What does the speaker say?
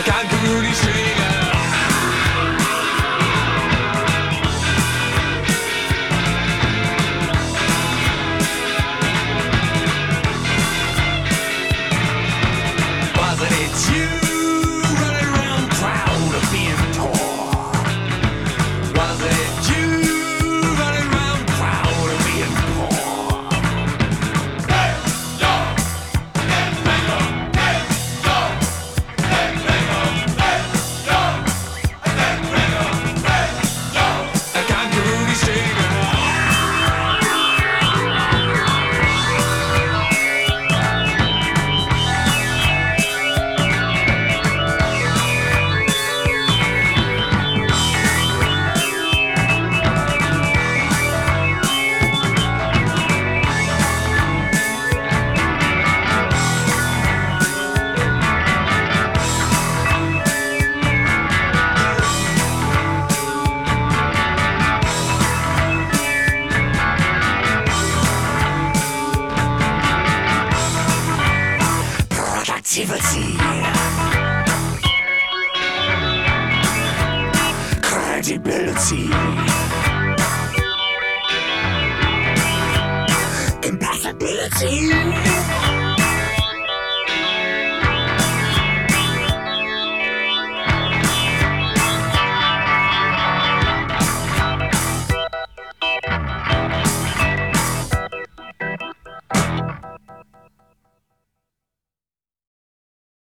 I can't do these Productivity. Credibility. Impossibility.